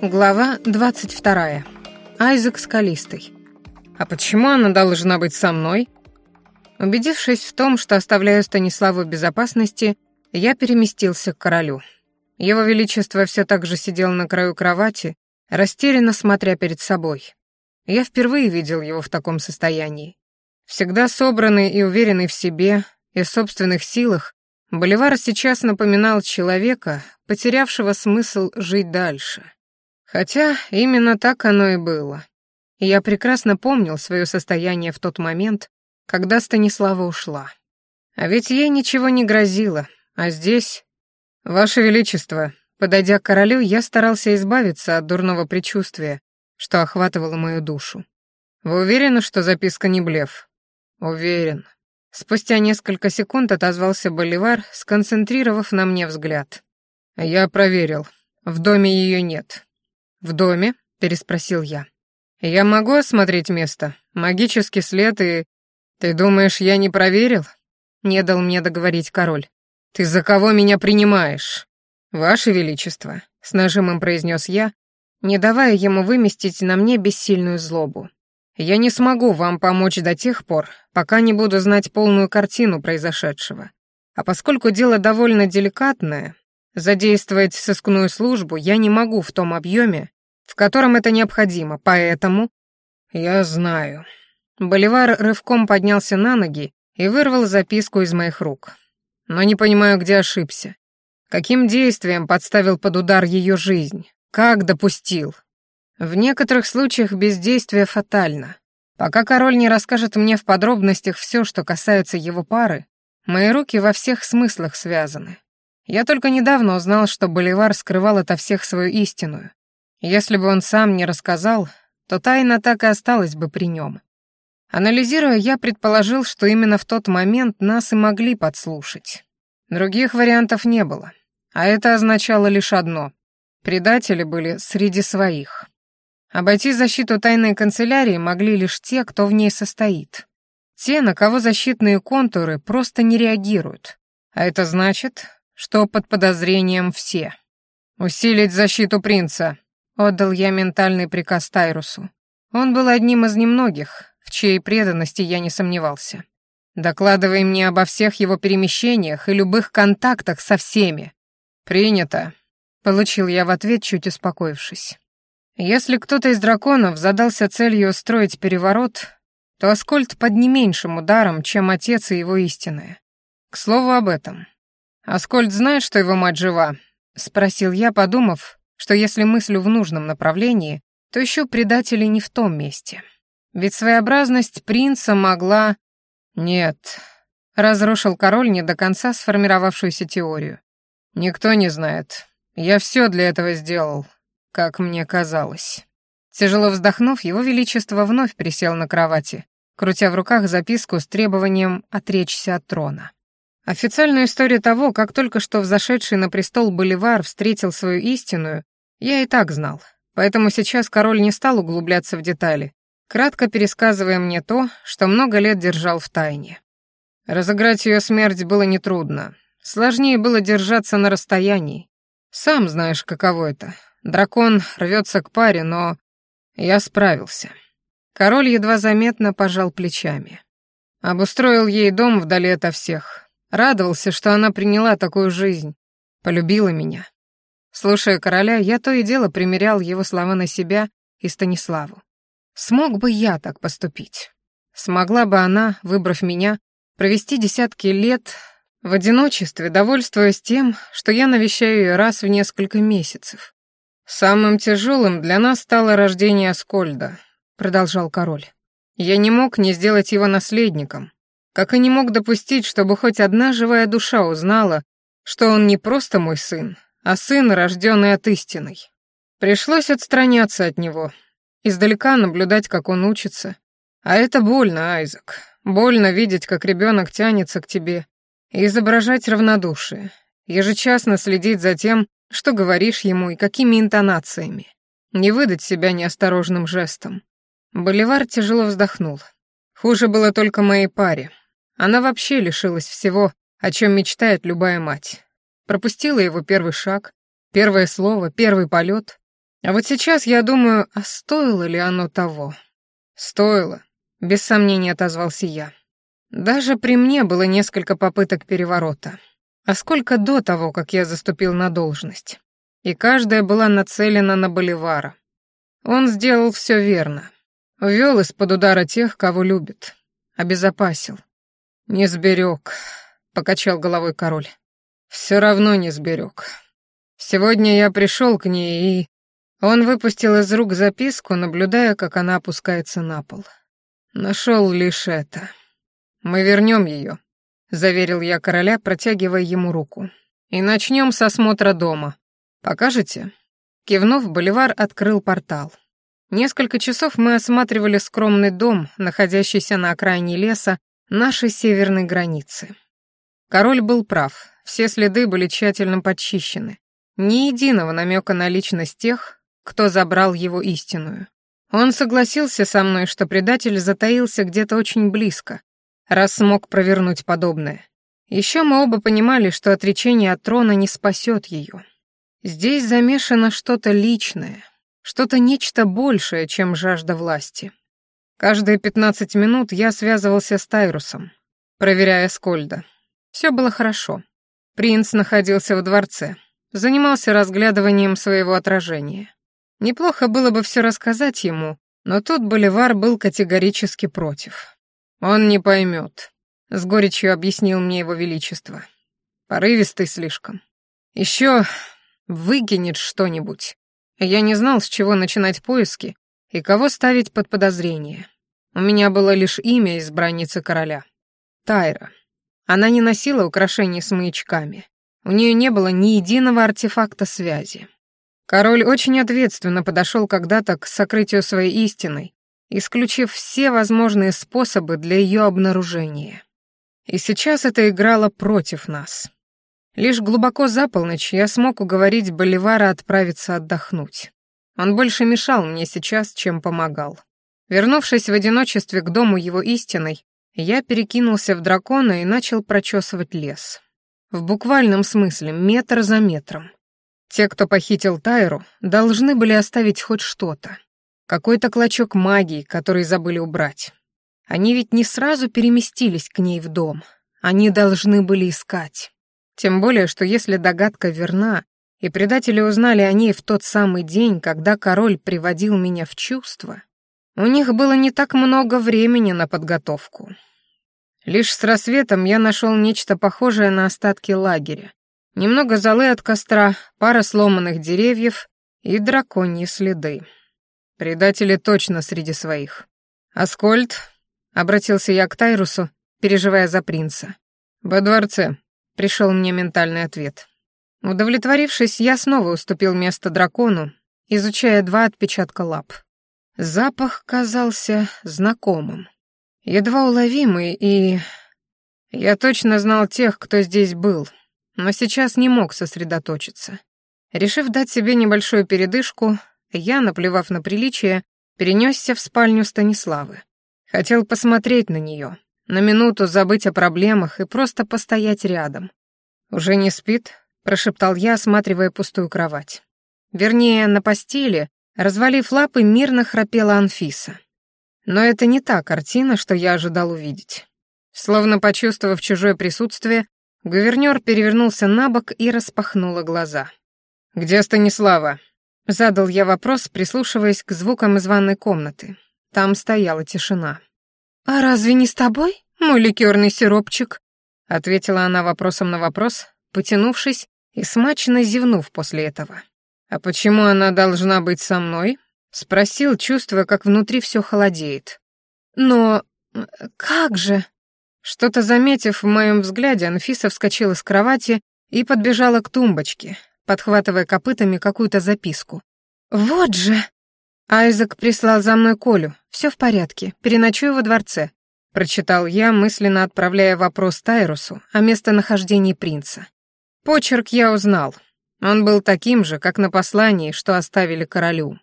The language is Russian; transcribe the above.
Глава 22. Айзек Скалистый. «А почему она должна быть со мной?» Убедившись в том, что оставляю Станиславу в безопасности, я переместился к королю. Его Величество все так же сидел на краю кровати, растерянно смотря перед собой. Я впервые видел его в таком состоянии. Всегда собранный и уверенный в себе и в собственных силах, Боливар сейчас напоминал человека, потерявшего смысл жить дальше. Хотя именно так оно и было. И я прекрасно помнил свое состояние в тот момент, когда Станислава ушла. А ведь ей ничего не грозило, а здесь... Ваше Величество, подойдя к королю, я старался избавиться от дурного предчувствия, что охватывало мою душу. Вы уверены, что записка не блеф? Уверен. Спустя несколько секунд отозвался Боливар, сконцентрировав на мне взгляд. «Я проверил. В доме ее нет». «В доме?» — переспросил я. «Я могу осмотреть место? Магический след и...» «Ты думаешь, я не проверил?» — не дал мне договорить король. «Ты за кого меня принимаешь?» «Ваше Величество», — с нажимом произнес я, не давая ему выместить на мне бессильную злобу. Я не смогу вам помочь до тех пор, пока не буду знать полную картину произошедшего. А поскольку дело довольно деликатное, задействовать сыскную службу я не могу в том объеме, в котором это необходимо, поэтому... Я знаю. Боливар рывком поднялся на ноги и вырвал записку из моих рук. Но не понимаю, где ошибся. Каким действием подставил под удар ее жизнь? Как допустил? В некоторых случаях бездействие фатально. Пока король не расскажет мне в подробностях все, что касается его пары, мои руки во всех смыслах связаны. Я только недавно узнал, что Боливар скрывал ото всех свою истинную. Если бы он сам не рассказал, то тайна так и осталась бы при нем. Анализируя, я предположил, что именно в тот момент нас и могли подслушать. Других вариантов не было. А это означало лишь одно — предатели были среди своих. Обойти защиту тайной канцелярии могли лишь те, кто в ней состоит. Те, на кого защитные контуры просто не реагируют. А это значит, что под подозрением все. «Усилить защиту принца», — отдал я ментальный приказ Тайрусу. Он был одним из немногих, в чьей преданности я не сомневался. «Докладывай мне обо всех его перемещениях и любых контактах со всеми». «Принято», — получил я в ответ, чуть успокоившись. Если кто-то из драконов задался целью устроить переворот, то Аскольд под не меньшим ударом, чем отец и его истинная. К слову об этом. «Аскольд знает, что его мать жива?» — спросил я, подумав, что если мыслю в нужном направлении, то еще предатели не в том месте. Ведь своеобразность принца могла... Нет, разрушил король не до конца сформировавшуюся теорию. Никто не знает. Я все для этого сделал как мне казалось. Тяжело вздохнув, его величество вновь присел на кровати, крутя в руках записку с требованием отречься от трона. Официальную историю того, как только что взошедший на престол Боливар встретил свою истинную, я и так знал, поэтому сейчас король не стал углубляться в детали, кратко пересказывая мне то, что много лет держал в тайне. Разыграть ее смерть было нетрудно. Сложнее было держаться на расстоянии. Сам знаешь, каково это Дракон рвется к паре, но я справился. Король едва заметно пожал плечами. Обустроил ей дом вдали ото всех. Радовался, что она приняла такую жизнь. Полюбила меня. Слушая короля, я то и дело примерял его слова на себя и Станиславу. Смог бы я так поступить? Смогла бы она, выбрав меня, провести десятки лет в одиночестве, довольствуясь тем, что я навещаю ее раз в несколько месяцев. «Самым тяжелым для нас стало рождение Аскольда», — продолжал король. «Я не мог не сделать его наследником, как и не мог допустить, чтобы хоть одна живая душа узнала, что он не просто мой сын, а сын, рожденный от истины. Пришлось отстраняться от него, издалека наблюдать, как он учится. А это больно, Айзек. Больно видеть, как ребенок тянется к тебе, и изображать равнодушие, ежечасно следить за тем, что говоришь ему и какими интонациями? Не выдать себя неосторожным жестом. Боливар тяжело вздохнул. Хуже было только моей паре. Она вообще лишилась всего, о чем мечтает любая мать. Пропустила его первый шаг, первое слово, первый полет. А вот сейчас я думаю, а стоило ли оно того? Стоило, без сомнения отозвался я. Даже при мне было несколько попыток переворота. А сколько до того, как я заступил на должность? И каждая была нацелена на Боливара. Он сделал все верно. Увел из-под удара тех, кого любит. Обезопасил. «Не сберег», — покачал головой король. «Все равно не сберег. Сегодня я пришел к ней, и...» Он выпустил из рук записку, наблюдая, как она опускается на пол. Нашел лишь это. «Мы вернем ее», — заверил я короля, протягивая ему руку. «И начнем с осмотра дома. Покажете?» Кивнув, Боливар открыл портал. Несколько часов мы осматривали скромный дом, находящийся на окраине леса, нашей северной границы. Король был прав, все следы были тщательно подчищены. Ни единого намека на личность тех, кто забрал его истинную. Он согласился со мной, что предатель затаился где-то очень близко, раз смог провернуть подобное. Еще мы оба понимали, что отречение от трона не спасет ее. Здесь замешано что-то личное, что-то нечто большее, чем жажда власти. Каждые пятнадцать минут я связывался с Тайрусом, проверяя Скольда. Все было хорошо. Принц находился в дворце, занимался разглядыванием своего отражения. Неплохо было бы все рассказать ему, но тут Боливар был категорически против. «Он не поймет», — с горечью объяснил мне его величество. «Порывистый слишком. Еще выкинет что-нибудь. Я не знал, с чего начинать поиски и кого ставить под подозрение. У меня было лишь имя избранницы короля. Тайра. Она не носила украшений с маячками. У нее не было ни единого артефакта связи. Король очень ответственно подошел когда-то к сокрытию своей истины, исключив все возможные способы для ее обнаружения. И сейчас это играло против нас. Лишь глубоко за полночь я смог уговорить Боливара отправиться отдохнуть. Он больше мешал мне сейчас, чем помогал. Вернувшись в одиночестве к дому его истиной, я перекинулся в дракона и начал прочесывать лес. В буквальном смысле, метр за метром. Те, кто похитил Тайру, должны были оставить хоть что-то. Какой-то клочок магии, который забыли убрать. Они ведь не сразу переместились к ней в дом. Они должны были искать. Тем более, что если догадка верна, и предатели узнали о ней в тот самый день, когда король приводил меня в чувство, у них было не так много времени на подготовку. Лишь с рассветом я нашел нечто похожее на остатки лагеря. Немного золы от костра, пара сломанных деревьев и драконьи следы. Предатели точно среди своих. «Аскольд?» — обратился я к Тайрусу, переживая за принца. «Во дворце», Пришел мне ментальный ответ. Удовлетворившись, я снова уступил место дракону, изучая два отпечатка лап. Запах казался знакомым, едва уловимый, и... Я точно знал тех, кто здесь был, но сейчас не мог сосредоточиться. Решив дать себе небольшую передышку, я, наплевав на приличие, перенесся в спальню Станиславы. Хотел посмотреть на нее, на минуту забыть о проблемах и просто постоять рядом. «Уже не спит?» — прошептал я, осматривая пустую кровать. Вернее, на постели, развалив лапы, мирно храпела Анфиса. Но это не та картина, что я ожидал увидеть. Словно почувствовав чужое присутствие, гувернер перевернулся на бок и распахнула глаза. «Где Станислава?» — задал я вопрос, прислушиваясь к звукам из ванной комнаты. Там стояла тишина. «А разве не с тобой, мой ликерный сиропчик?» Ответила она вопросом на вопрос, потянувшись и смачно зевнув после этого. «А почему она должна быть со мной?» Спросил, чувствуя, как внутри все холодеет. «Но как же?» Что-то заметив в моем взгляде, Анфиса вскочила с кровати и подбежала к тумбочке, подхватывая копытами какую-то записку. «Вот же!» Айзек прислал за мной Колю. Все в порядке. Переночую во дворце. Прочитал я, мысленно отправляя вопрос Тайрусу о местонахождении принца. Почерк я узнал. Он был таким же, как на послании, что оставили королю.